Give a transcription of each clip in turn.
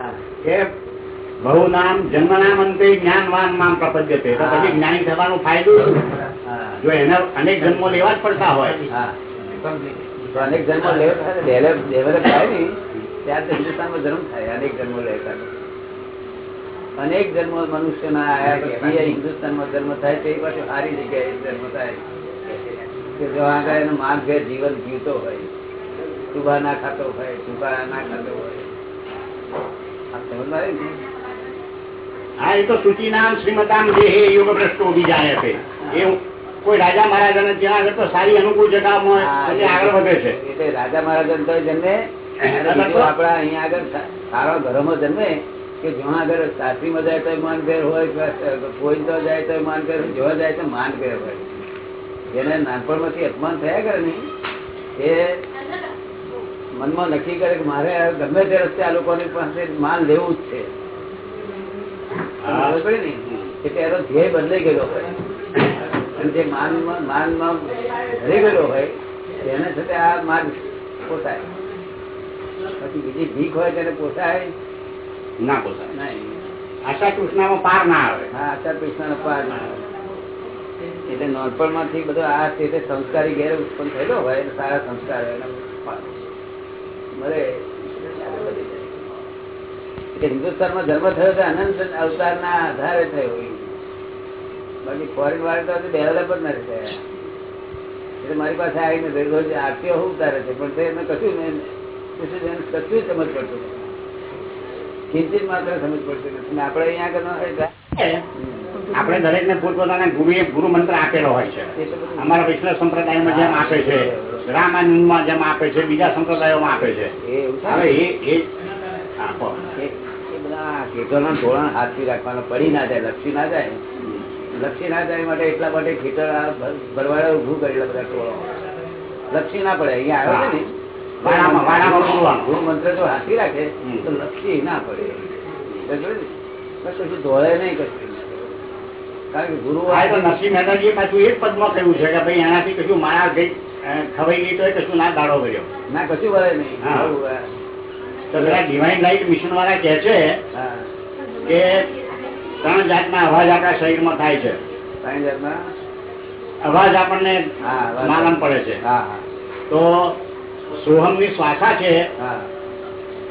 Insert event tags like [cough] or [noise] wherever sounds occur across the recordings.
બહુ નામ જન્મ નામ અંતે જ્ઞાનવાન નામ પ્રપદ્યતે તો પછી જ્ઞાની થવાનો ફાયદો? જો એના અનેક જન્મો લેવા જ પડતા હોય. અનેક જન્મો ડેવલપ થાય ને. ત્યાં હિન્દુસ્તાનમાં જન્મ થાય, અનેક જન્મો લેતા અનેક જન્મો મનુષ્યના આયા પછી આ હિન્દુસ્તાનમાં જન્મ થાય તે પાછું સારી જગ્યાએ જન્મ થાય કે જો આગળ એનો માર્ગ જીવન જીવતો હોય. સુબા ના ખાતો હોય સુબા ના ખાતો હોય આ સમજમાં આવ્યું ને? હા એ તો સૂચિ નામ શ્રીમતામ જે હે યોગ ભ્રષ્ટો બીજાય છે એ કોઈ રાજા મહારાજાને ત્યાં આગળ તો સારી અનુકૂળ જગા આગળ વધે છે. એટલે રાજા મહારાજા તો જન્મે. આપડા અહીંયા આગળ સારા ઘરોમાં જન્મે કે જ્યાં આગળ સાસરીમાં જાય તો માનભેર હોય કોઈ તો જાય તો માનભેર હોય જોવા જાય તો માનભેર હોય. જેને નાનપણમાંથી અપમાન થયા કરે ને એ મનમાં નક્કી કરે કે મારે ગમે તે રસ્તે આ લોકોની પાસે માલ લેવું જ છે. એટલે એનો ધ્યેય બદલાઈ ગયેલો હોય. અને જે માનમાં માનમાં ભરી ગયેલો હોય તેને છતાં આ માર્ગ પોસાય. પછી બીજી ભીખ હોય તેને પોસાય? ના પોસાય. નહીં. આશા કૃષ્ણમાં પાર ના આવે. હા આશા કૃષ્ણ પાર ના આવે. એટલે નાનપણમાંથી બધો આ રીતે સંસ્કારી ઘેર ઉત્પન્ન થયેલો હોય સારા સંસ્કાર હોય એને મળે હિન્દુસ્તાનમાં જન્મ થયો તો અનંત અવતારના આધારે થયો બાકી ફોરેન વાળા તો ડેવલપ જ નથી થયા. એટલે મારી પાસે આવીને રોજ આરતીઓ હું ઉતારે છે પણ તે એને કશું કશું સમજ પડતું કિંચિત માત્ર સમજ પડતી નથી. આપણે અહીંયા આગળ આપણે દરેક ને પોતપોતાના ગુરુ ગુરુ મંત્ર આપેલો હોય છે. અમારા વૈષ્ણવ સંપ્રદાયમાં જેમ આપે છે રામાનુમાં જેમ આપે છે બીજા સંપ્રદાયોમાં આપે છે. હવે એ ધોરણ હાથથી રાખવાના પડી ના જાય લક્ષી ના જાય. લક્ષી ના જાય માટે એટલા માટે કીટો ભરવાડે ઉભું કરેલા બધા ટોળો. લક્ષી ના પડે અહીંયા આવે છે ને? વાડામાં- વાડામાં પૂરવાનું. ગુરુ મંત્ર જો હાથી રાખે તો લક્ષી ના પડે. કશું ધોળે નહીં કશું. કારણ કે ગુરુ નરસિંહ મહેતાજીએ પાછું એ જ પદમાં કહ્યું છે કે ભાઈ એનાથી કશું માયા ગઈ ખવાઈ ગઈ તો કશું ના દાડો કર્યો. ના કશું વળે નહીં. હા. તો પેલા ડિવાઇન લાઈટ મિશન વાળા કહે છે કે ત્રણ જાતના અવાજ આપણા શરીરમાં થાય છે. ત્રણ જાતના? અવાજ આપણને. માલમ પડે છે. હા હા. તો સોહમની શ્વાસા છે. હા.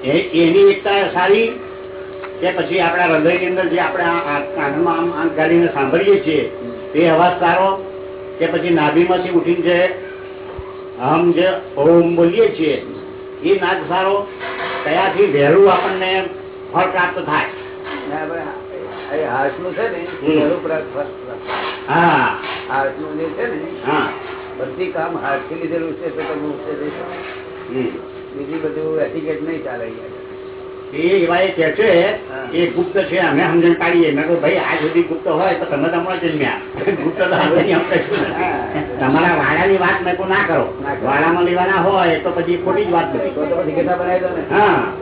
એ- એની એકતા સારી કે પછી આપણા હૃદયની અંદર જે આપણે કાનમાં આમ આંખ ગાડીને સાંભળીએ છીએ તે અવાજ સારો કે પછી નાભીમાંથી ઉઠીને જે હમ જે ઓમ બોલીએ છીએ એ નાગ સારો કયાથી વહેલું આપણને ફળ પ્રાપ્ત થાય ના, આપણે છે ને હમ. પહેલું પ્ર- first class. હા હાર્ટનું જે છે ને હા બધી કામ હાર્ટથી લીધેલું છે તો તમે બીજી બધું એટિકેટ નહીં ચાલે અહીંયા. એવા એ કે છે એ ગુપ્ત છે અમે સમજણ કાઢીએ. મેં કહ્યું ભાઈ આ સુધી ગુપ્ત હોય તો તમે તમારા જન્મ્યા [laughs] ગુપ્ત તો તમારા વાડાની વાત મેં કહું ના કરો. કરો. લેવાના હોય તો પછી ખોટી જ વાત કરી તો પછી કેટલા બનાવી દો હા.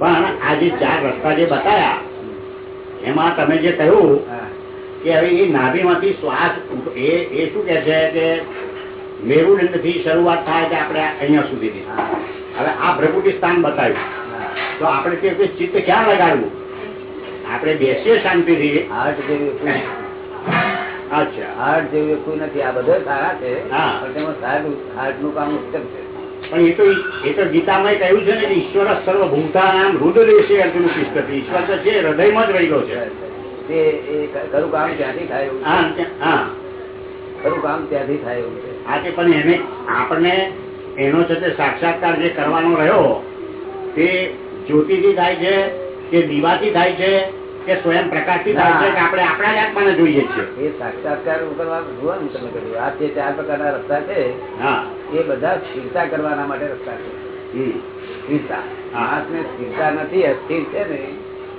પણ આ જે ચાર રસ્તા જે બતાયા એમાં તમે જે કહ્યું કે હવે એ નાભીમાંથી શ્વાસ એ એ શું કે છે કે મેરુદંડથી શરૂઆત થાય કે આપણે અહીંયા સુધી હવે આ ભ્રકુટી સ્થાન બતાવ્યું. તો આપણે તે ચિત્ત ક્યાં લગાડવું? આપણે બેસીએ શાંતિથી. હાર્ટ જેવી અચ્છા. હાર્ટ જેવી વસ્તુ નથી. આ બધો સારા છે પણ તેમાં હાર્ટનું કામ ઉત્તમ છે. પણ એ તો એ તો ગીતામાં કહ્યું છે ને કે ઈશ્વર સર્વભૂતાનામ હૃદય અર્જુન તિષ્ઠતિ ઈશ્વર તો છે હૃદયમાં જ રહેલો છે. તે ખરું કામ ક્યાંથી થાય હા હા. ખરું કામ ત્યાંથી થાય એવું છે. હા તે પણ એને આપણને એનો છે તે સાક્ષાત્કાર જે કરવાનો રહ્યો તે જ્યોતિથી થાય છે કે દીવાથી થાય છે કે સ્વયં પ્રકાશથી થાય છે કે આપણે આપણા જ આત્માને જોઈએ છીએ. એ સાક્ષાત્કાર કરવા જોવા ને તમે કહ્યું આ જે ચાર પ્રકારના રસ્તા છે હા. એ બધા સ્થિરતા કરવાના માટે રસ્તા છે. સ્થિરતા. માણસને સ્થિરતા નથી અસ્થિર છે ને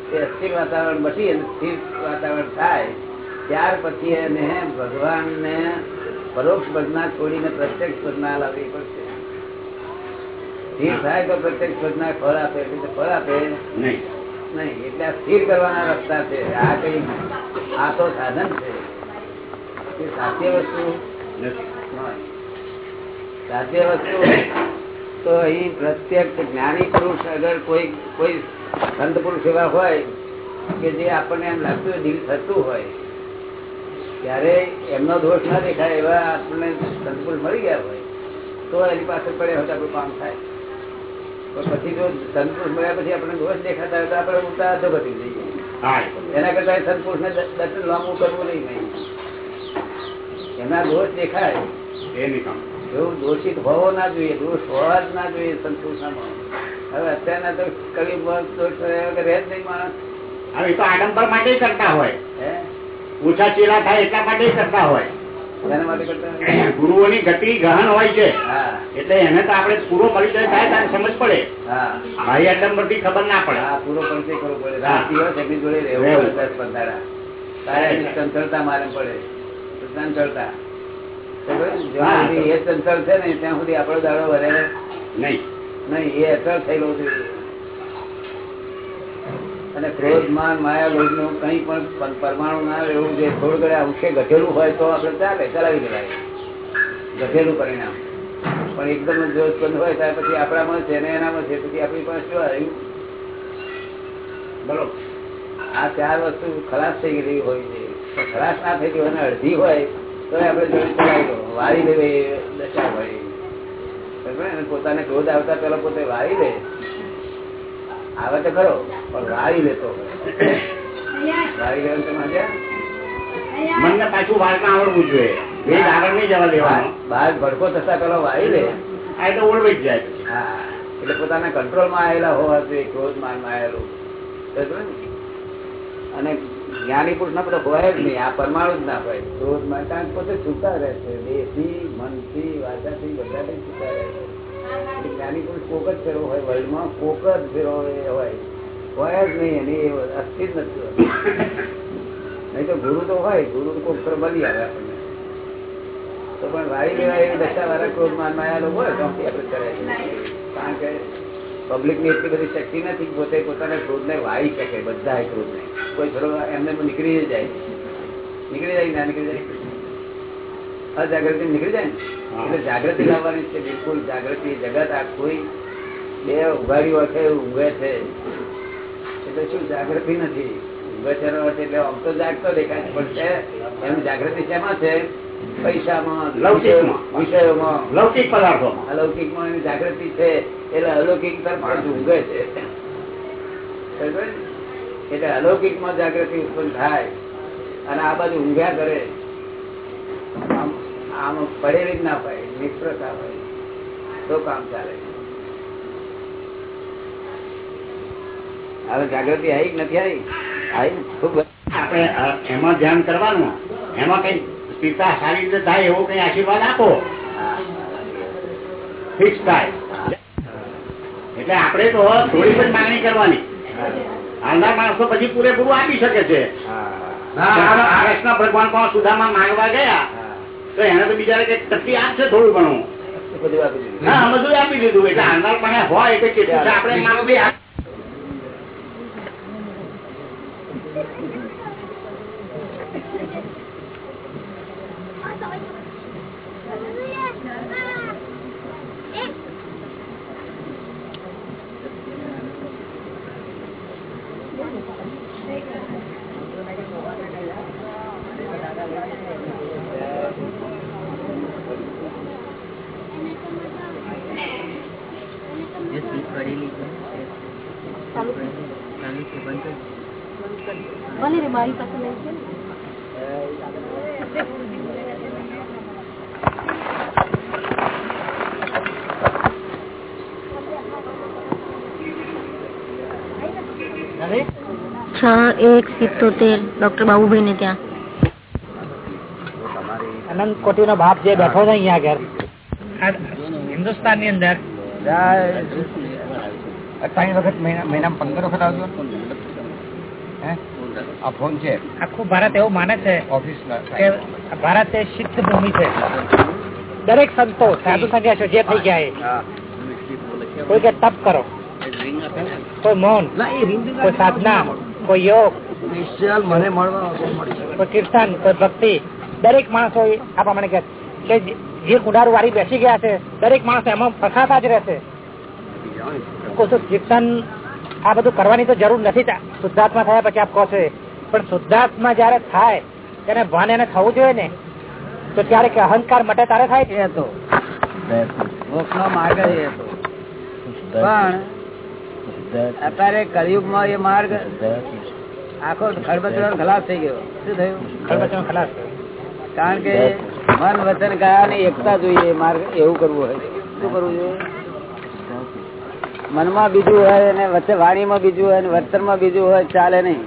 તે અસ્થિર વાતાવરણ બચી અને સ્થિર વાતાવરણ થાય ત્યાર પછી એને ભગવાનને પરોક્ષ ભજના છોડીને પ્રત્યક્ષ ભજના લાવવી પડશે. સ્થિર થાય તો પ્રત્યક્ષ ભજના ફળ આપે એટલે ફળ આપે નહીં. નહીં. એટલે આ સ્થિર કરવાના રસ્તા છે. આ કઈ આ તો સાધન છે. એ સાચી વસ્તુ સાચી વસ્તુ તો અહીં પ્રત્યક્ષ જ્ઞાની પુરુષ અગર કોઈ કોઈ સંત પુરુષ એવા હોય કે જે આપણને એમ લાગતું હોય દિલ થતું હોય ત્યારે એમનો દોષ ના દેખાય એવા આપણને સંત મળી ગયા હોય તો એની પાસે પડે હોય આપણું કામ થાય. પણ પછી જો સંતોષ મળ્યા પછી આપણને દોષ દેખાતા હોય તો આપણે ઉલટા અધોગતિ જઈએ. હા એના કરતા સંતોષ ને દર્શન લાંબુ કરવું નહીં એના દોષ દેખાય. એવું દોષિત હોવો ના જોઈએ દોષ હોવા જ ના જોઈએ સંતોષામાં હવે અત્યારના તો કવિ દોષ રહે જ નહીં માણસ. હવે તો આડંબર માટે કરતા હોય. હે? ઓછા ચેલા થાય એટલા માટે કરતા હોય. ગુરુઓની ગતિ ગહન હોય છે. એટલે એને તો આપડે પૂરો પરિચય થાય ત્યારે સમજ પડે. ભાઈ આડંબર પરથી ખબર ના પડે. પૂરો પરિચય કરવો પડે. રાત જોડે રહેવું તારે ચંચળતા માલમ પડે. ચંચળતા? એ ચંચળ છે ને ત્યાં સુધી આપણો દાડો વધારે નહીં. નહીં એ અચળ થયેલો છે. અને ક્રોધ માન માયા લોભનું કઈ પણ પરમાણુ ના એવું જે થોડ ગળે અંશે ઘટેલું હોય તો આપણે ચાલે, ચલાવી દેવાય ઘટેલું પરિણામ. પણ એકદમ જ જો હોય ત્યાર પછી આપણામાં છે ને એનામાં છે, પછી આપણી પાસે શું આવ્યું બરોબર આ ચાર વસ્તુ ખલાસ થઈ ગયેલી હોય છે. ખલાસ ના થઈ ગઈ અડધી હોય તો આપણે જોઈ ચલાવી વારી લેવે દશા હોય? પોતાને ક્રોધ આવતા પેલા પોતે વારી લે આવે તો ખરો પણ વાળી લેતો મનને પાછું વાળતા આવડવું જોઈએ. આગળ નહીં જવા દેવાનો. બહાર ભડકો થતા પેલો વારી લે. આ એ ઓળવી જાય. હા એટલે પોતાના કંટ્રોલમાં આવેલા હોવા જોઈએ ક્રોધ માન આવેલું? અને જ્ઞાની પુરુષ ના બધા હોય જ નહીં આ પરમાણુ જ ના હોય ક્રોધમાં કારણ પોતે છૂટા રહે છે દેહથી મનથી વાચાથી બધાથી છૂટા રહે છે જ્ઞાની પુરુષ કોક જ ફેરવો હોય, વર્લ્ડમાં કોક જ ફેરવો હોય જ નહીં એની એ અસ્થિર નથી. નહીં તો ગુરુ તો હોય, ગુરુ કોક પર બની આવે આપણને. તો પણ વાળી લેવાય એવી દશા વાળા ક્રોધ માનમાં લોકો હોય, તો આપણે કરે કારણ કે પબ્લિકની એટલી બધી શક્તિ નથી પોતે પોતાના ક્રોધ ને વાળી શકે બધા ક્રોધ ને કોઈ થોડો એમને નીકળી જ જાય. નીકળી જાય ના નીકળી જાય? અજાગૃતિ નીકળી જાય ને. એટલે જાગૃતિ લાવવાની છે બિલકુલ જાગૃતિ. જગત આ કોઈ બે ઉઘાડી વખતે ઊંઘે છે. એટલે શું જાગૃતિ નથી? ઊંઘે છે એટલે આમ તો જાગતો દેખાય પણ છે એની જાગૃતિ શેમાં છે? પૈસામાં લૌકિકમાં. વિષયોમાં. લૌકિક પદાર્થોમાં. અલૌકિકમાં એની જાગૃતિ છે એટલે અલૌકિક તરફ જ ઊંઘે છે. બરાબર? ને? એટલે અલૌકિકમાં જાગૃતિ ઉત્પન્ન થાય અને આ બાજુ ઊંઘ્યા કરે. આમ પડેલી જ ના પડે નિષ્ફળતા હોય તો કામ ચાલે હવે જાગૃતિ આવી કે નથી આવી? આવી? ખૂબ આપણે એમાં ધ્યાન કરવાનું. એમાં કઈ પિતા સારી રીતે થાય એવો કઈ આશીર્વાદ આપો? ફિક્સ થાય. એટલે આપણે તો થોડી પણ માંગણી કરવાની. હાલના માણસો પછી પૂરેપૂરું આપી શકે છે. કૃષ્ણ ભગવાન પણ સુધામાં માંગવા ગયા. તો એને તો બીજા કંઈક તકલીફ આપશે થોડું ઘણું અમે બધું આપી દીધું. એટલે હાલના પણ હોય એટલે આપણે માંગવી આ- જે સ્લીપ કરેલી છે ચાલુ ચાલુ છે બંધ કરી. ભલે રે મારી પાસે નહીં છે ને. છ? એક સિત્તોતેર. ડોક્ટર બાબુભાઈ ને ત્યાં. અનંત કોટી નો બાપ જે બેઠો છે અહીંયા આગળ. હિન્દુસ્તાનની અંદર. ત્રણ વખત મહિના પંદર વખત આવજો. આ ફોન છે. આખું ભારત એવું માને છે ઓફિસ કે ભારત એ સિદ્ધ ભૂમિ છે. દરેક સંતો સાધુ સંન્યાસો જે થઈ ગયા કોઈ કે તપ કરો. કોઈ મૌન કોઈ સાધના કોઈ યોગ મને મળવા કોઈ કીર્તન કોઈ ભક્તિ દરેક માણસો આ મને કે કે જે કુંડારું વાળી બેસી ગયા છે દરેક માણસ એમાં ફસાતા જ રહેશે. કીર્તન આ બધું કરવાની તો જરૂર નથી શુદ્ધાત્મા થયા પછી આપ કહો છો પણ શુદ્ધાત્મા જયારે થાય ત્યારે ભાન એને થવું જોઈએ ને તો ત્યારે કે અહંકાર મટે તારે થાય એ હતો મોક્ષ નો માર્ગ એ હતો પણ અત્યારે કળિયુગમાં એ માર્ગ આખો ખડબચડો ખલાસ થઈ ગયો. શું થયું? ખરબચડો ખલાસ કારણ કે મન વચન કાયા ને એકતા જોઈએ માર્ગ એવું કરવું હોય. શું કરવું જોઈએ? મનમાં બીજું હોય અને વચ્ચે વાણીમાં બીજું હોય અને વર્તનમાં બીજું હોય ચાલે નહીં.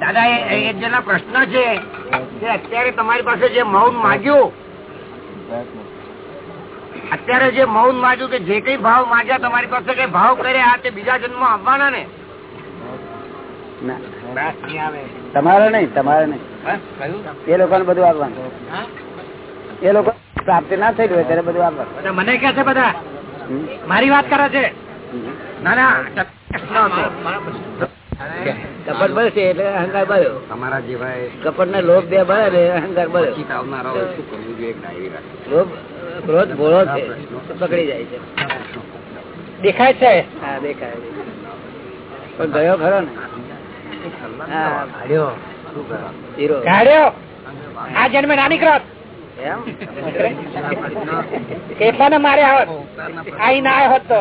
દાદા એ જેના પ્રશ્ન છે કે અત્યારે તમારી પાસે જે મૌન માગ્યું અત્યારે જે મૌન માગ્યું કે જે કઈ ભાવ માગ્યા તમારી પાસે કઈ ભાવ કર્યા તે બીજા જન્મ આવવાના ને? તમારે નહીં તમારે નહીં. એ લોકોને બધું આપવાનું. એ લોકો પ્રાપ્તિ ના થઈ ગયું ત્યારે બધું આપવાનું. મને કે છે બધા? મારી વાત કરે છે? ના ના કપટ બળશે એટલે અહંકાર બળ્યો. તમારા જેવા કપટ ને લોભ બે બળે ને અહંકાર બળ્યો. આવનારા શું કરવું જોઈએ લોભ ક્રોધ ભોળો છે પકડી જાય છે. દેખાય છે? હા દેખાય પણ ગયો ખરો ને? આ જન્મે નાની ક્રોધ. કેટલા ને મારે આવત આઈ ના આવ્યો હતો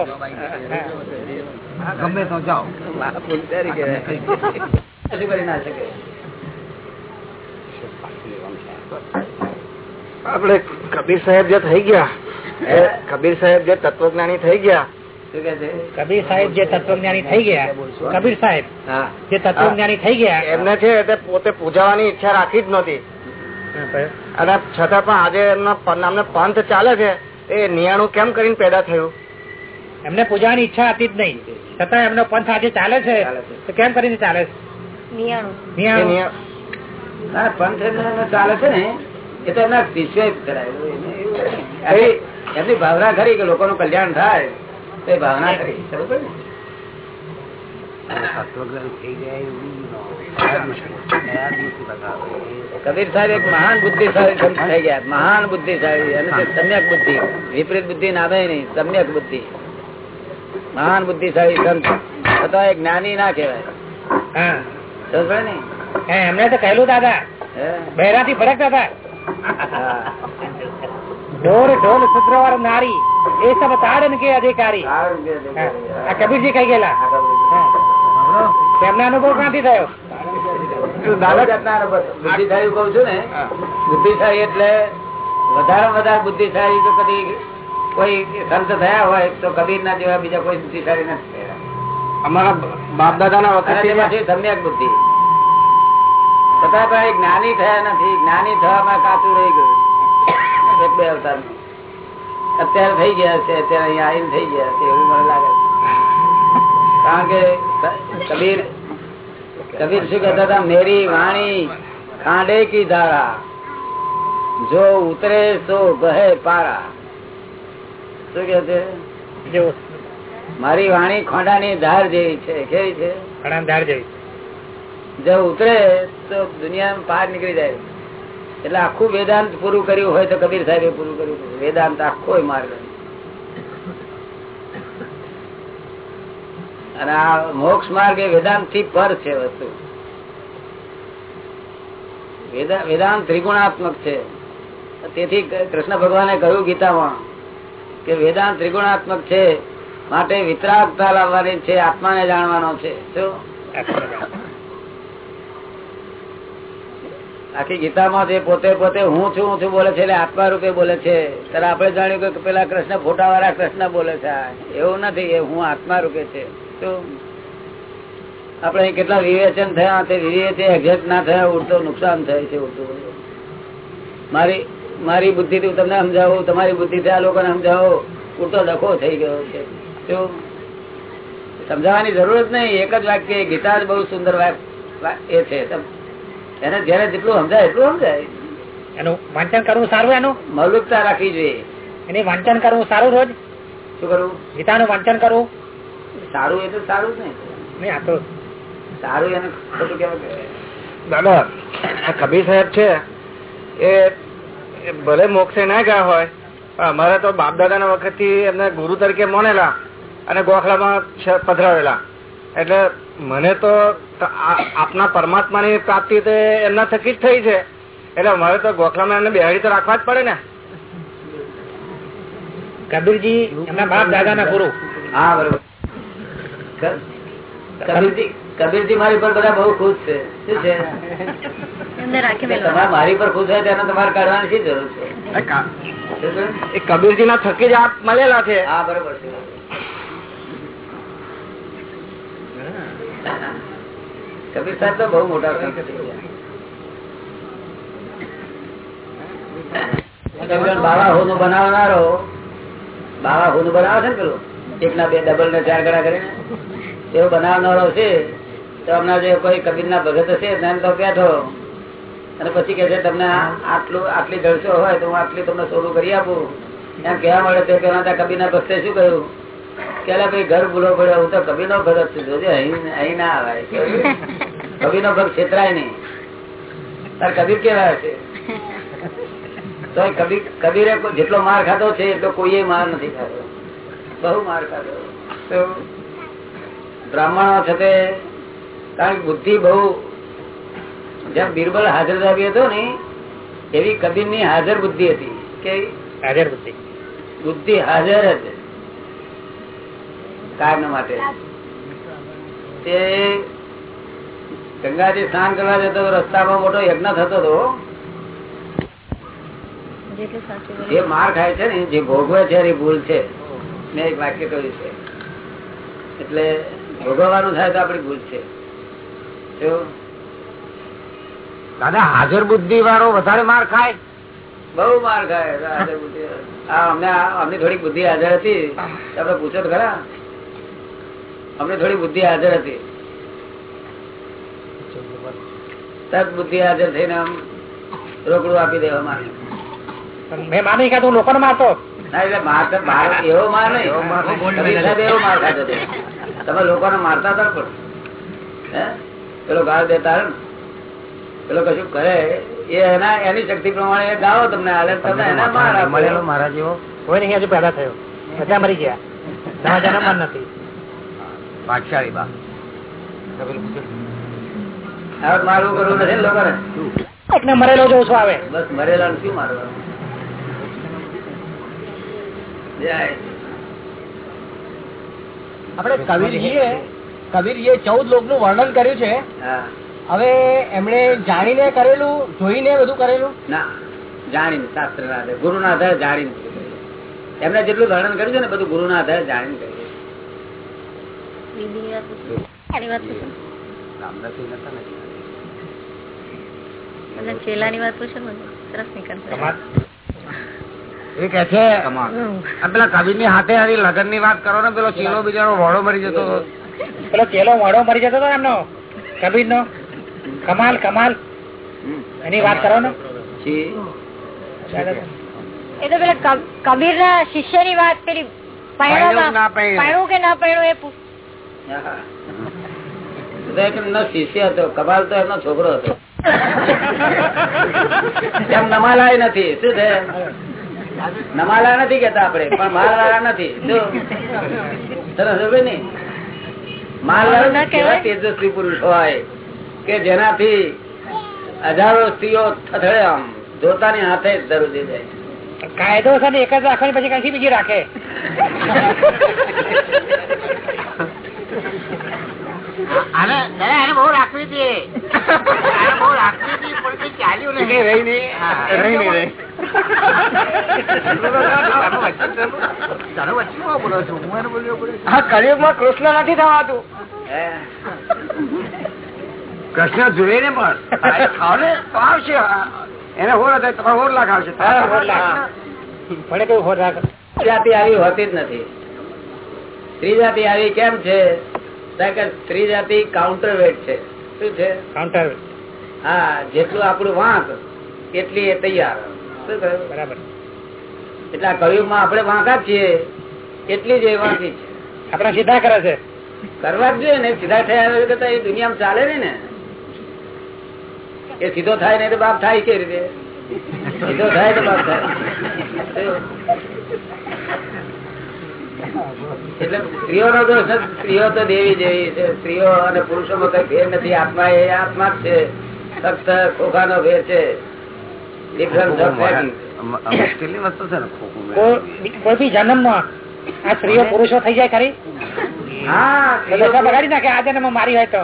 ગમે તો જાઓ. ના શકે. આપડે કબીર સાહેબ જે થઈ ગયા એ કબીર સાહેબ જે તત્વજ્ઞાની થઈ ગયા કબીર સાહેબ જે તત્વજ્ઞાની થઈ ગયા કબીર સાહેબ જે તત્વજ્ઞાની થઈ ગયા એમને છે તે પોતે પૂજાવાની ઈચ્છા રાખી જ નહોતી. અને છતાં પણ આજે એમના નામને પંથ ચાલે છે એ નિયાણું કેમ કરીને પેદા થયું? એમને પૂજાની ઈચ્છા હતી જ નહીં. છતાં એમનો પંથ આજે ચાલે છે. તો કેમ કરીને ચાલે છે? નિયાણું. નિયાણું. નિયા- પંથ ચાલે છે ને. એ તો એમના શિષ્ય કરાયેલું એમની- ભાવના ખરી કે લોકોનું કલ્યાણ થાય તો એ ભાવના કરી કબીર સાહેબ એક મહાન બુદ્ધિશાળી થઈ ગયા. મહાન બુદ્ધિશાળી. અને સમ્યક બુદ્ધિ. વિપરીત બુદ્ધિ નામે નહીં. સમ્યક બુદ્ધિ. મહાન બુદ્ધિશાળી સંત. અથવા એક જ્ઞાની ના કહેવાય. ને? એમને તો કહેલું દાદા. હે? બહેરાથી ફરકતા હતા. ઢોર ઢોલ શુદ્રવાર નારી એ સબ તાડન કે અધિકારી સારું કે છે. હા. આ કબીરજી કહી ગયેલા આ કબીર. હા. તેમને અનુભવ ક્યાંથી થયો દાદા જાતના અનુભવ. બુદ્ધિશાળી કહું છું ને બુદ્ધિશાળી એટલે વધારે વધારે બુદ્ધિશાળી તો કદી કોઈ સંત થયા હોય તો કબીર ના જેવા બીજા કોઈ બુદ્ધિશાળી નથી થયા અમારા બાપ દાદા ના વખત સમ્યક બુદ્ધિ છતાં પણ જ્ઞાની થયા નથી. જ્ઞાની થવામાં કાચું રહી ગયું. એક બે અવતાર. અત્યારે થઈ ગયા છે અત્યારે અહીંયા આવીને થઈ ગયા છે એવું મને લાગે કારણ કે કબીર કબીર શું કહેતા હતા? મેરી વાણી ખાંડે કી ધારા જો ઉતરે તો બહે પારા. શું કે છે? મારી વાણી ખોંડાની ધાર જેવી છે. કેવી છે? ધાર જેવી જો ઉતરે તો દુનિયા પાર નીકળી જાય. એટલે આખું વેદાંત પૂરું કર્યું હોય તો કબીર સાહેબે પૂરું કર્યું વેદાંત આખો માર્ગ અને આ મોક્ષ માર્ગ એ વેદાંતથી પર છે વસ્તુ. વેદાંત ત્રિગુણાત્મક છે. તેથી કૃષ્ણ ભગવાને કહ્યું ગીતામાં કે વેદાંત ત્રિગુણાત્મક છે, માટે વિતરાગતા લાવવાની છે, આત્માને જાણવાનો છે. શું? આખી ગીતામાં જે પોતે પોતે હું છું હું છું બોલે છે, એટલે આત્મા રૂપે બોલે છે. ત્યારે આપણે જાણ્યું કે પેલા કૃષ્ણ ફોટા વાળા કૃષ્ણ બોલે છે. એવું નથી, એ હું આત્મા રૂપે છે. તો આપણે કેટલા વિવેચન થયા, તે વિવેચન એક્ઝેક્ટ ના થયા, ઉડતો નુકસાન થાય છે ઉડતું. મારી મારી બુદ્ધિ થી તમને સમજાવું, તમારી બુદ્ધિ થી આ લોકોને સમજાવો, ઉડતો ડખો થઈ ગયો છે. શું સમજાવવાની જરૂર જ નહીં. એક જ વાક્ય, ગીતા જ બહુ સુંદર એ છે. એને જયારે જેટલું સમજાય એટલું સમજાય. એનું વાંચન કરવું સારું એનું? મૌલિકતા રાખવી જોઈએ. એની વાંચન કરવું સારું રોજ? શું કરવું ગીતાનું વાંચન કરવું? સારું એટલે સારું જ નહીં. આ તો સારું એને ખોટું કેવું દાદા આ કબીર સાહેબ છે એ ભલે મોક્ષે ના ગયા હોય પણ અમારે તો બાપ દાદા ના વખત વખતથી એમને ગુરુ તરીકે મોનેલા અને ગોખલામાં છે- પધરાવેલા. એટલે મને તો ત- આ- આપના પરમાત્માની પ્રાપ્તિ તો એમના થકી જ થઈ છે. એટલે મારે તો ગોખલામાં એમને બેહાડી તો રાખવા જ પડે ને. કબીરજી એમના બાપ દાદાના ગુરુ. હા બરોબર. કબીરજી કબીરજી મારી પર બધા બહુ ખુશ છે. શું છે? તમારે મારી પર ખુશ હોય તેને તમારે કાઢવાની શી જરૂર છે? એ કા- શું છે? એ કબીરજી ના થકી જ આપ મળેલા છે. હા બરોબર છે. કબીર તો બહુ મોટા બનાવનારો છે તો હમણાં જે કોઈ કબીર ના ભગત હશે એમ તો બેઠો અને પછી કે છે, તમને આટલું, આટલી જળસો હોય તો હું આટલી તમને સોનું કરી આપું. એમ કહેવા મળે તો ત્યાં કબીર ના ભક્તે શું કહ્યું? કે અલા ભાઈ ઘર ભૂલો પડ્યો હું તો કભી નો ઘર છું? જોજે અહીં અહીં ના આવે. [laughs] કભી નો ઘર છેતરાય નહીં. તાર કબીર કેવા છે? તો કબીર કબીરે જેટલો માર ખાધો છે એટલો કોઈએ માર નથી ખાધો. બહુ માર ખાધો. બ્રાહ્મણો છે કારણ કે બુદ્ધિ બહુ જેમ બિરબલ હાજર આવી હતો ને એવી કબીરની હાજર બુદ્ધિ હતી કે હાજર બુદ્ધિ. બુદ્ધિ હાજર જ. કાયમ માટે. તે ગંગાજી સ્નાન કરવા જતો રસ્તામાં મોટો યજ્ઞ થતો હતો જે માર ખાય છે ને જે ભોગવે છે એ ભૂલ છે. મેં એક વાક્ય કહ્યું છે. એટલે ભોગવવાનું થાય તો આપણી ભૂલ છે? દાદા હાજર બુદ્ધિ વાળો વધારે માર ખાય? બહુ માર ખાય. હાજર બુદ્ધિ અમને અમને થોડી બુદ્ધિ હાજર હતી. આપડે પૂછો તો ખરા. અમને થોડી બુદ્ધિ હાજર હતી. તરત બુદ્ધિ હાજર થઈને આમ રોકડું આપી દેવા મારે મેં માની કાઢું લોકોને મારતો. ના હતા પણ. પેલો ગાળ દેતા હે પેલો કશું કરે એ એના એની શક્તિ પ્રમાણે ગાળો તમને હાલે તમે એના મારા મળેલો મારા જેવો? કોઈ નહીં હજુ પેદા થયો. બધા મરી ગયા. તમારા જન્મ નથી. બા. મારવું કરવું નથી લોકોને? મરેલો જો ઓછો આવે. બસ મરેલા શું મારવાનું? આપણે કબીરજીએ કબીરજીએ ચૌદ લોકનું વર્ણન કર્યું છે. હવે એમણે જાણીને કરેલું જોઈને બધું કરેલું? ના જાણીને શાસ્ત્ર ના આધારે ગુરુ ના આધારે જાણીને એમને જેટલું વર્ણન કર્યું છે ને બધું ગુરુ ના આધારે જાણીને કર્યું. બીજી વાત પૂછો. વાત પૂછો મતલબ વાત પૂછો સરસ નીકળશે. એ કે છે પેલા કબીરની હાથે હારી લગનની વાત કરો ને પેલો ચેલો બિચારો વડો મરી જતો. પેલો ચેલો વડો મરી જતો હતો એમનો કબીર નો કમાલ કમાલ. એની વાત કરો ને. એ તો પેલા કબીર ના શિષ્યની વાત પેલી પહેણું કે ના પહેણું એ શિષ્ય હતો તો એમનો છોકરો હતો. એમ નમાલાય નથી? શું છે? નમાલા નથી કેતા આપણે પણ માલ વાળા નથી. સરસ ને માલ ના વાળા કહેવાય. કેવા તેજસ્વી પુરુષ હોય કે જેનાથી હજારો સ્ત્રીઓ થથડે આમ જોતાની હાથે જ દરરોજે જાય. કાયદો છે ને એક જ રાખવાની પછી કઈ બીજી રાખે? [laughs] આને બહુ રાખવી હતી. બહુ રાખવી હતી પણ ચાલ્યું નહીં. રહી નહીં. રહી નહીં રહી. હા કળિયુગમાં કૃષ્ણ નથી થવાતું. કૃષ્ણ જોઈ ને પણ. તો આવશે. એને હોર હોર લાખ આવશે. કયું હોર લાખ. મને રાખ જાતિ આવી હોતી જ નથી. ત્રિજાતિ જાતિ આવી કેમ છે? સ્ત્રી જાતિ કાઉન્ટર વેટ છે. શું છે? કાઉન્ટર હા જેટલું આપણું વાંક એટલી એ તૈયાર. શું કહ્યું બરાબર. એટલે કળિયુગમાં આપણે વાંકા છીએ એટલી જ એ વાંકી છે. આપડે સીધા કરે છે. કરવા જ જોઈએ ને સીધા થયા વગર તો એ દુનિયામાં ચાલે નઈ ને. એ સીધો થાય નહીં તો બાપ થાય કે રીતે? સીધો થાય તો બાપ થાય. એટલે સ્ત્રીઓનો દોષ સ્ત્રીઓ તો દેવી જેવી છે. સ્ત્રીઓ અને પુરુષોમાં કઈ ફેર નથી. આત્મા એ આત્મા જ છે. ફક્ત ફેર છે. મુશ્કેલી વસ્તુ છે ને કોઈ આ સ્ત્રીઓ પુરુષો થઈ જાય ખરી? હા બગાડી નાખે. આ જન્મ મારી હોય તો.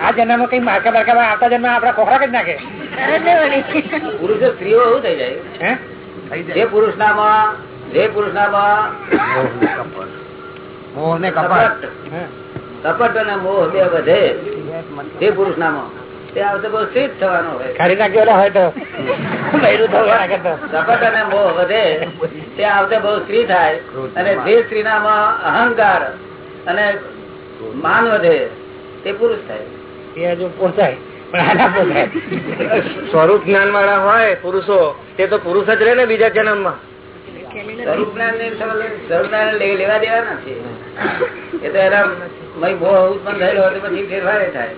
આ જન્મ કઈ મારકા બારકા આવતા જન્મ આપડા ખોખરા નાખે. પુરુષો સ્ત્રીઓ એવું થઈ જાય? હે? જે પુરુષ નામાં જે પુરુષ નામાં મોહ ને કપટ. અને મોહ બે વધે. જે પુરુષ નામાં તે આવતે બહુ સ્થિત થવાનો હોય. ખરી નાખ્યો ઓલા હોય તો. બૈરું થવું હોય આગળ તો. કપટ અને મોહ વધે તે આવતે બહુ સ્ત્રી થાય. અને જે સ્ત્રીનામાં અહંકાર અને માન વધે તે પુરુષ થાય. પોસાય. પણ આના પોસાય. સ્વરૂપ જ્ઞાન વાળા હોય પુરુષો તે તો પુરુષ જ રહે ને બીજા જન્મમાં. સ્વરૂપ સ્વરૂપ જ્ઞાન લેવા દેવા નથી એ તો એના મય મોહ ઉત્પન્ન થયેલો હોય પછી ફેરફાર થાય.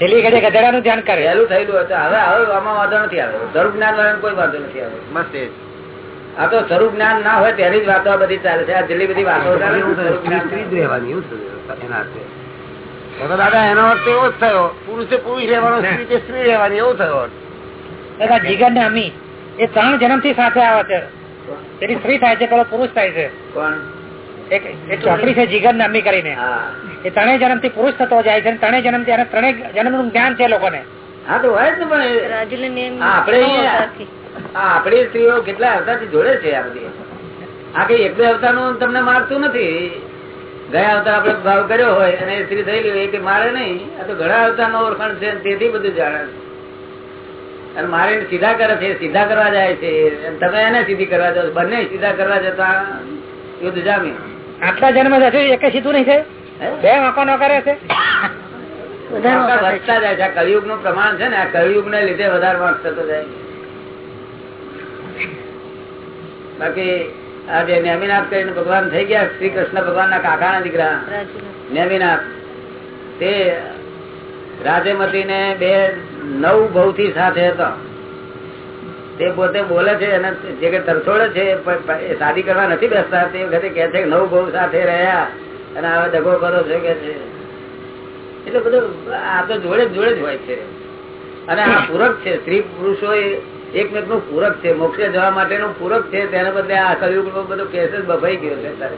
છેલ્લી ઘડી ગધેડાનું ધ્યાન કરે. પહેલું થયેલું હોય હવે હવે આમાં વાંધો નથી આવે. સ્વરૂપ જ્ઞાન વાળાને કોઈ વાંધો નથી આવે. બસ આ તો સ્વરૂપ જ્ઞાન ના હોય તેની જ વાતો આ બધી ચાલે છે. આ જેટલી બધી વાતો દાદા એનો અર્થ એવો જ થયો. પુરુષે પુરુષ રહેવાનો સ્ત્રી સ્ત્રી રહેવાની એવું થયો. જીગર ને અમી. એ ત્રણ જન્મથી સાથે આવે છે. પેલી સ્ત્રી થાય છે પેલો પુરુષ થાય છે. એક ચોપડી છે જીગર ને કરીને. એ ત્રણેય જન્મથી પુરુષ થતો જાય છે ત્રણેય જન્મથી ત્રણેય જન્મનું જ્ઞાન છે લોકોને. હા તો હોય જ ને પણ આપડે સ્ત્રીઓ કેટલા અવતારથી જોડે છે આ બધી? આ કઈ એક બે અવતારનું તમને મારતું નથી? ગયા અવતાર આપડે ભાવ કર્યો હોય અને એ સ્ત્રી થયેલી હોય એ કે મારે નહીં? આ તો ઘણા અવતાર નો ઓળખાણ છે તેથી બધું જાણે છે. અને મારે સીધા કરે છે સીધા કરવા જાય છે. તમે એને સીધી કરવા જાઓ બંને સીધા કરવા જતા યુદ્ધ જામી. આટલા જન્મ થશે એક સીધું નહીં છે? બે મકાનો કરે છે? આગળ વધતા જાય છે. આ નું પ્રમાણ છે ને આ કળિયુગ ને લીધે વધારે વાંક થતો જાય બાકી આ જે નેમિનાથ કરીને ભગવાન થઈ ગયા શ્રી કૃષ્ણ ભગવાન ના કાકા ના દીકરા નેમિનાથ તે રાજેમતી ને બે નવ બહુ સાથે હતો. તે પોતે બોલે છે અને જે કે તરછોડે છે શાદી કરવા નથી બેસતા. તે વખતે કે છે નવ બહુ સાથે રહ્યા અને હવે દગો કરો છો કે છે. એટલે બધું આ તો જોડે જોડે જ હોય છે. અને આ પૂરક છે. સ્ત્રી પુરુષો એકમેકનું પૂરક છે. મોક્ષે જવા માટેનું પૂરક છે. તેના બદલે આ કયું બધો કેસ જ બફાઈ ગયો છે અત્યારે.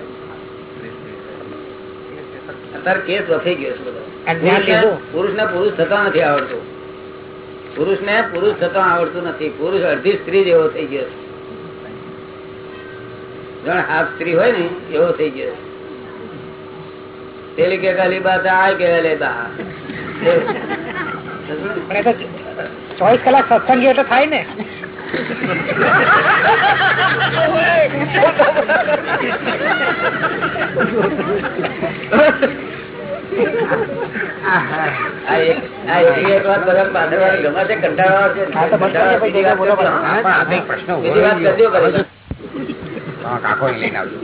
અત્યારે કેસ બફાઈ ગયો છે. પુરુષ ને પુરુષ થતા નથી આવડતું. પુરુષ ને પુરુષ થતા આવડતું નથી. પુરુષ અડધી સ્ત્રી જેવો થઈ ગયો છે. જાણે હાફ સ્ત્રી હોય ને એવો થઈ ગયો પેલી કે કાલી બાત આ કે લેતા બા. ચોવીસ કલાક સત્સંગી થાય ને. કાકો લઈને આવજો.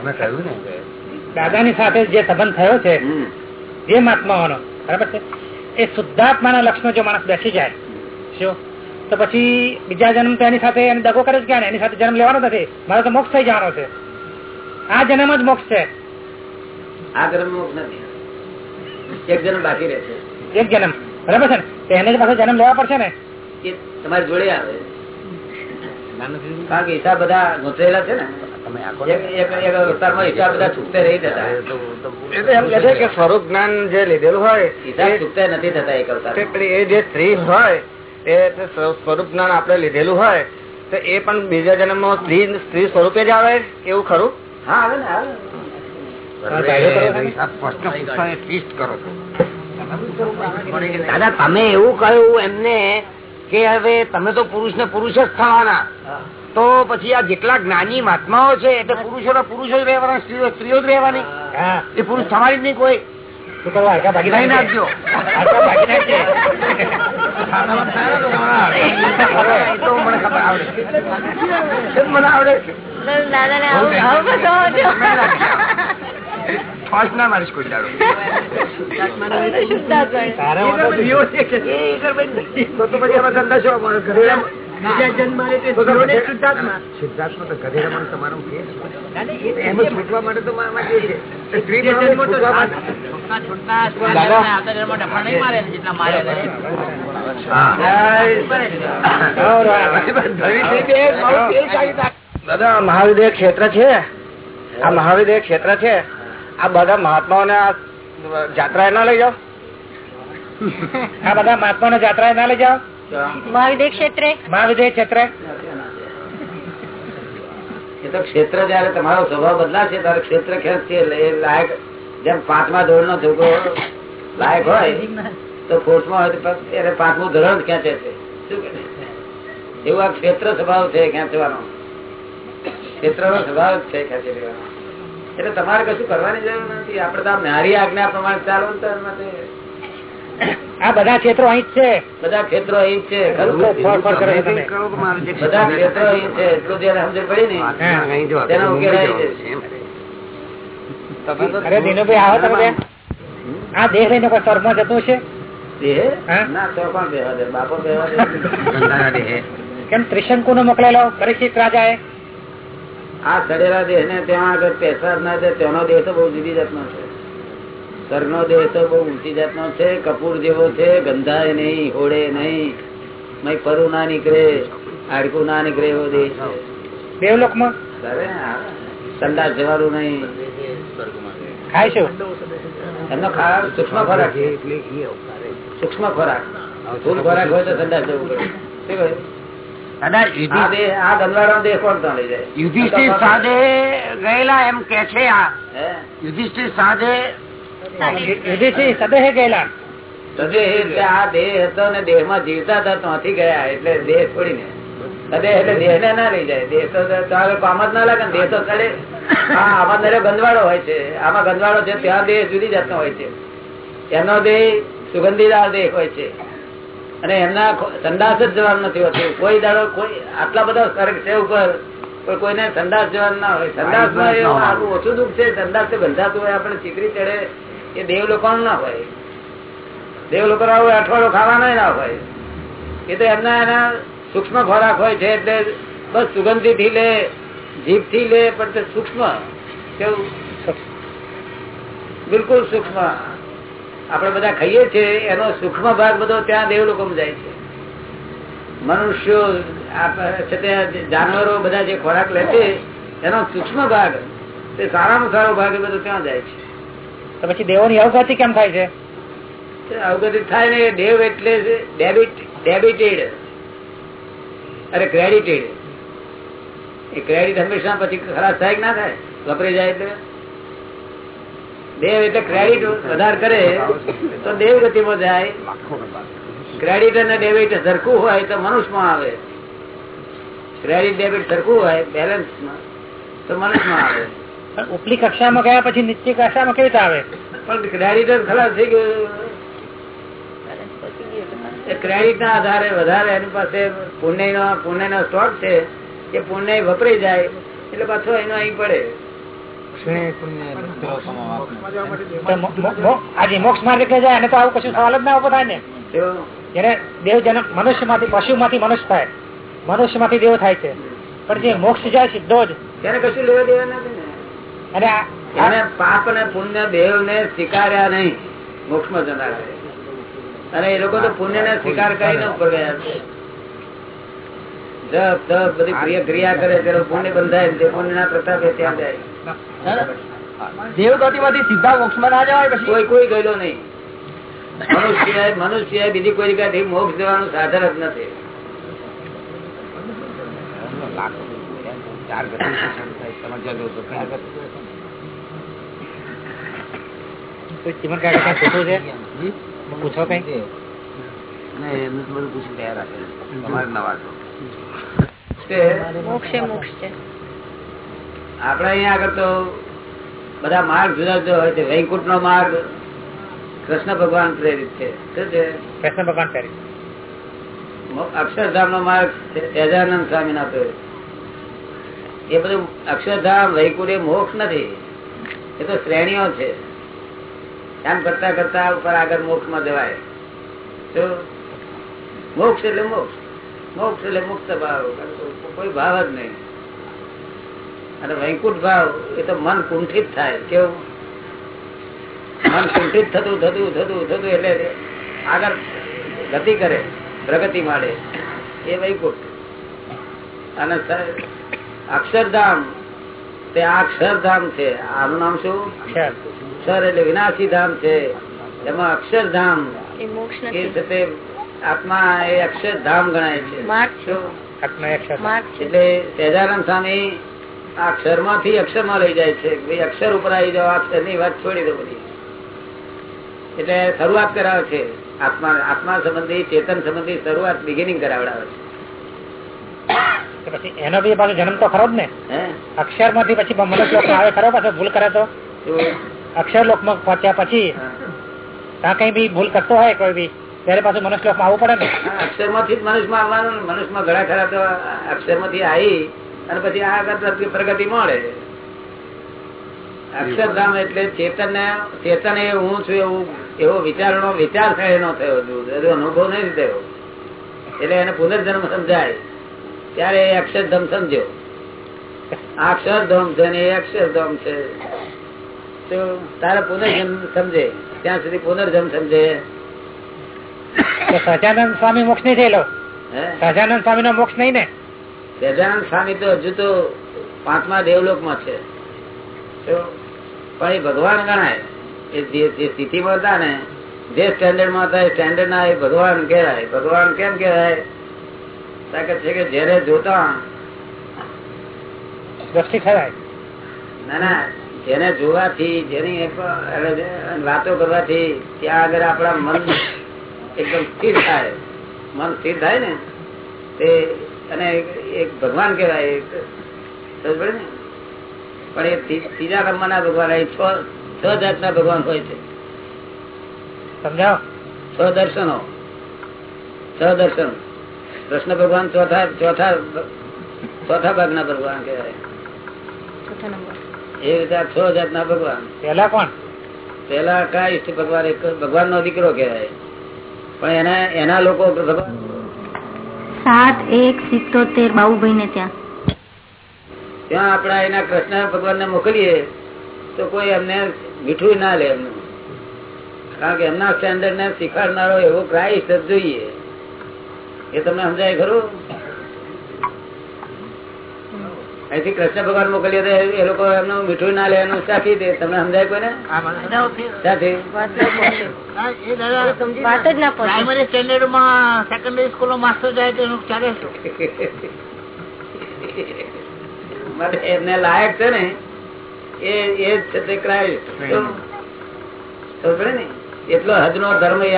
અમે કહ્યું ને સાથે જે સંબંધ થયો છે. જે મહાત્માઓનો બરાબર છે એ શુદ્ધાત્માના લક્ષણો જો માણસ બેસી જાય શું? તો પછી બીજા જન્મ તો એની સાથે એને દગો કરે જ ક્યાં એની સાથે જન્મ લેવાનો નથી. મારો તો મોક્ષ થઈ જવાનો છે. આ જન્મ જ મોક્ષ છે. આ જન્મ મોક્ષ નથી. એક જન્મ બાકી રહેશે એક જન્મ. બરાબર છે ને? એને જ પાછો જન્મ લેવા પડશે ને? એ તમારી જોડે આવે. કારણ કે બધા ગોઠવેલા છે ને? સ્વરૂપ જ્ઞાન જે લીધેલું હોય નથી થતા એ જે સ્ત્રી હોય એ સ્વરૂપ જ્ઞાન આપણે લીધેલું હોય તો એ પણ બીજા જન્મ સ્ત્રી સ્ત્રી સ્વરૂપે જ આવે? એવું ખરું? હા આવે ને આવે દાદા તમે એવું કહ્યું એમને કે હવે તમે તો પુરુષ ને પુરુષ જ થવાના. તો પછી આ જેટલા જ્ઞાની મહાત્માઓ છે એટલે પુરુષો ના પુરુષો જ રહેવાના સ્ત્રીઓ સ્ત્રીઓ જ રહેવાની. એ પુરુષ થવાની જ નહીં કોઈ. ધંધા શું તો રમણ તમારું કે. છૂટવા માટે તો છે. દાદા મહાવિદ્ય ક્ષેત્ર છે. આ મહાવિદ્ય ક્ષેત્ર છે. આ બધા મહાત્માઓને આ જાત્રા ના લઈ જાઓ. આ બધા મહાત્મા જાત્રા ના લઈ જાઓ. મહાવિદ્ય ક્ષેત્રે? મહાવિદ્ય ક્ષેત્રે? એ તો ક્ષેત્ર જયારે તમારો સ્વભાવ બદલાશે ત્યારે ક્ષેત્ર ખેંચશે એટલે એ લાયક જેમ પાંચમા ધોરણ નો છોકરો લાયક હોય તો ફોર્સમાં હોય તો એને પાંચમું ધોરણ ખેંચે છે. શું કે એવું આ ક્ષેત્ર સ્વભાવ છે ખેંચવાનો. ક્ષેત્ર નો સ્વભાવ છે ખેંચી લેવાનો એટલે તમારે કશું કરવાની જરૂર નથી. આપડે તો આ મારી આજ્ઞા પ્રમાણે ચાલો ને તો આ બધા ક્ષેત્રો અહીં જ છે. બધા ક્ષેત્રો અહીં છે. છે બધા ક્ષેત્રો અહીં છે. એટલું જયારે સમજ પડી ને? તેનો ઉકેલ આવી જશે. દિનુભાઈ આવો તમે. આ દેહ લઈને કોઈ સ્વર્ગમાં જતું છે દેહ? ના તો કોણ બેહવા દે? બાપો બેહવા દે. કેમ ત્રિશંકુ નો મોકલેલો? પરીક્ષિત રાજાએ? આ સડેલા દેહ ને ત્યાં આગળ પેસાદ ના દે તેનો દેહ તો બહુ જુદી જાતનો છે. સરનો દેહ તો બહુ ઊંચી જાતનો છે કપૂર જેવો છે ગંધાય નહીં હોડે નહીં મય પરું ના નીકળે હાડકું ના નીકળે એવો દેહ છે. દેવલોકમાં? આ સંડાસ જવાનું નહીં. ખાય એમનો ખાવા સૂક્ષ્મ ખોરાક. સૂક્ષ્મ ખોરાક. ફૂલ ખોરાક હોય તો સંડાસ જવું પડે. આ યુધિ- દેહ કોણ લઈ જાય? યુધિષ્ઠિર સાધે ગયેલા એમ કે છે આ. યુધિષ્ઠિર સાધે યુધિષ્ઠિર સદેહ ગયેલા આ દેહ હતો ને દેહમાં જીવતા હતા ત્યાંથી ગયા એટલે દેહ છોડીને. સદે એટલે દેહ ને ના લઈ જાય. દેહ તો કામ જ ના લાગે ને દેહ તો ચડે હા આમાં દરેક ગંદવાડો હોય છે. આમાં ગંદવાડો છે ત્યાં દેહ જુદી જાતનો હોય છે. એનો દેહ સુગંધીદાર દેહ હોય છે. અને એમના સંદાસ જ જવાનું નથી હોતું. કોઈ દાડો કોઈ આટલા બધા સ્વર્ગ છે ઉપર કોઈને સંડાસ જવાનું ના હોય. સંદાસમાં એવું ઓછું દુઃખ છે. સંદાસ તો ગંધાતું હોય આપણે ચીકરી ચડે. એ દેવ લોકો ના હોય. દેવ લોકો અઠવાડિયું ખાવાના ના હોય. એ તો એમના એના સૂક્ષ્મ ખોરાક હોય છે એટલે બસ સુગંધી થી લે જીભથી લે, પણ તે સૂક્ષ્મ. કેવું? બિલકુલ સૂક્ષ્મ. આપણે બધા ખાઈએ છીએ, એનો સૂક્ષ્મ ભાગ બધો ત્યાં દેવ લોકો જાય છે. મનુષ્યો છે તે જાનવરો બધા જે ખોરાક લે છે, એનો સૂક્ષ્મ ભાગ, તે સારામાં સારો ભાગ બધો ત્યાં જાય છે. તો પછી દેવોની અવગતિ કેમ થાય છે? અવગતિ થાય ને દેવ એટલે ડેબિટ ડેબિટેડ અરે ક્રેડિટેડ એ ક્રેડિટ હંમેશા પછી ખરાબ થાય કે ના થાય? વપરાઈ જાય એટલે? દેવ એટલે ક્રેડિટ વધાર કરે, તો દેવ ગતિમાં જાય. ક્રેડિટ અને ડેબિટ સરખું હોય તો મનુષ્યમાં આવે. ક્રેડિટ ડેબિટ સરખું હોય બેલેન્સમાં તો મનુષ્યમાં આવે. ઉપલી કક્ષામાં ગયા પછી નીચી કક્ષામાં કેવી રીતે આવે? પણ ક્રેડિટ ખલાસ થઈ ગયો. ક્રેડિટ ના આધારે વધારે એની પાસે પુણે નો પુણે નો સ્ટોક છે એ પુણે વપરાઈ જાય એટલે પાછો એનો અહીં પડે. આજે મોક્ષ માર્ગે કે જાય તો આવું કશું સવાલ જ ના ઊભો થાય ને. જયારે દેવ જન્મ મનુષ્યમાંથી પશુ માંથી મનુષ્ય થાય મનુષ્યમાંથી દેવ થાય છે. પણ જે મોક્ષ જાય સીધો જ. ત્યારે કશું લેવા દેવા નથી ને અને પાપ અને પુણ્ય દેવ ને સ્વીકાર્યા નહીં. મોક્ષમાં જનારા અને એ લોકો તો પુણ્ય ને સ્વીકાર. કરીને ઉપર ગયા છે. જપ તપ બધી ક્રિયા ક્રિયા કરે ત્યારે પુણ્ય બંધાય તે પુણ્ય ના પ્રતાપે ત્યાં જાય. દેવગતિ માંથી સીધા મોક્ષમાં ના જવાય પછી? કોઈ કોઈ ગયેલો નહીં. મનુષ્ય મનુષ્ય બીજી કોઈ જગ્યાથી મોક્ષ જવાનું સાધન જ નથી. ચાર ગતિ તમારે જતો હતો કઈ ગતિ? ચીમન કાકા કાંઈ છે? પૂછો કઈ? એમનું બધું પૂછીને તૈયાર રાખેલું તમારે નવા છો. તે મોક્ષે મોક્ષ છે. આપણે અહીંયા આગળ તો બધા માર્ગ જુદા જુદા હોય છે. વૈકુંઠ નો માર્ગ કૃષ્ણ ભગવાન પ્રેરિત છે. શું છે? કૃષ્ણ ભગવાન પ્રેરિત. અક્ષરધામ નો માર્ગ છે સહજાનંદ સ્વામી ના પ્રેરિત. એ બધું અક્ષરધામ, વૈકુંઠ મોક્ષ નથી. એ તો શ્રેણીઓ છે. એમ કરતા કરતા ઉપર આગળ મોક્ષમાં જવાય. તો મોક્ષ એટલે મોક્ષ. મોક્ષ એટલે મુક્ત ભાવ. કોઈ ભાવ જ નહીં. અને વૈકુંઠ ભાવ એ તો મન કુંઠિત થાય. કેવું? મન કુંઠિત થતું થતું થતું થતું એટલે આગળ ગતિ કરે, પ્રગતિ માડે એ વૈકુંઠ. અને અક્ષરધામ. તે આ અક્ષરધામ છે. આનું નામ શું? અક્ષર. અક્ષર એટલે વિનાશી ધામ છે. એમાં અક્ષરધામ. એ છે આત્મા એ અક્ષરધામ ગણાય છે. છે છે. એટલે સહેજાનંદ સ્વામી આ અક્ષરમાંથી અક્ષરમાં લઈ જાય છે. ભાઈ અક્ષર ઉપર આવી જાવ અક્ષરની વાત છોડી દો બધી. એટલે શરૂઆત કરાવે છે. આત્મા આત્મા સંબંધી ચેતન સંબંધી શરૂઆત બિગિનિંગ કરાવડાવે તો પછી એનો બી પાછો જન્મ તો ખરો જ ને. અક્ષરમાંથી પછી મનુષ્ય આવે ખરો પાછો? ભૂલ કરે તો? અક્ષર લોકમાં પહોંચ્યા પછી? ત્યાં કઈ બી ભૂલ કરતો હોય કોઈ બી ત્યારે પાછું મનુષ્ય આવવું પડે ને? અક્ષરમાંથી મનુષ્ય આવવાનું મનુષ્યમાં ઘણા ખરા તો અક્ષરમાંથી આવી અને પછી આ પ્રગતિ- પ્રગતિ મળે. અક્ષરધામ એટલે ચેતન ચેતન એ હું છું એવું એવો વિચારનો વિચાર થયો એનો થયો. અનુભવ નથી થયો. એટલે એને પુનર્જન્મ સમજાય. ત્યારે એ અક્ષરધામ સમજ્યો. આ છે ને એ અક્ષરધામ છે. તો તારે પુનર્જન્મ સમજે. ત્યાં સુધી પુનર્જન્મ સમજે. સહજાનંદ સ્વામી મોક્ષ નહીં થયેલો? સહજાનંદ સ્વામી નો મોક્ષ નહીં ને? સહજાનંદ સ્વામી તો હજુ તો પાંચમા દેવલોકમાં છે. તો પણ એ ભગવાન ગણાય. એ જે જે સ્થિતિમાં હતા ને જે સ્ટેન્ડર્ડમાં હતા એ સ્ટેન્ડર્ડ ના એ ભગવાન કહેવાય. ભગવાન કેમ કહેવાય? તાકાત છે કે જયારે જોતા દ્રષ્ટિ ખરાય. ના ના જેને જોવાથી જેની વાતો કરવાથી ત્યાં આગળ આપણા મન એકદમ સ્થિર થાય. મન સ્થિર થાય ને તે અને એક- ભગવાન કહેવાય ને? પણ એ ત્રીજા નંબરના ભગવાન છ છ જાતના ભગવાન હોય છે. સમજાવો. છ દર્શનો. છ દર્શન. કૃષ્ણ ભગવાન ચોથા ચોથા ચોથા ભાગના ભગવાન કહેવાય. એ રીતે છ છ જાતના ભગવાન. પેલા કોણ? પેલા કા ઈષ્ટ ભગવાન એક ભગવાન નો દીકરો કહેવાય. પણ એના એના લોકો સાત એક સિત્તોતેર બાબુભાઈ ને ત્યાં. ત્યાં આપણા એના કૃષ્ણ ભગવાન ને મોકલીએ તો કોઈ એમને મીઠું ના લે એમનું. કારણ કે એમના સ્ટેન્ડર્ડ ને શીખવાડનારો એવો ક્રાઇસ્ટ જ જોઈએ. એ તમને સમજાય ખરું? અહીંથી કૃષ્ણ ભગવાન મોકલીએ તો એ લોકો એમનું મીઠું ના લે એનું ચાખી દે? તમને સમજાય કોઈને? સાથી વાત જ ના પહોંચે. પ્રાઇમરી સ્ટેન્ડર્ડમાં સેકન્ડરી સ્કૂલમાં માસ્ટર જાય તો એનું ચાલે એમને લાયક છે ને એ એ છે તે ક્રાઇસ્ટ. તો- તો ખબર ને એટલો હદ નો ધર્મ એ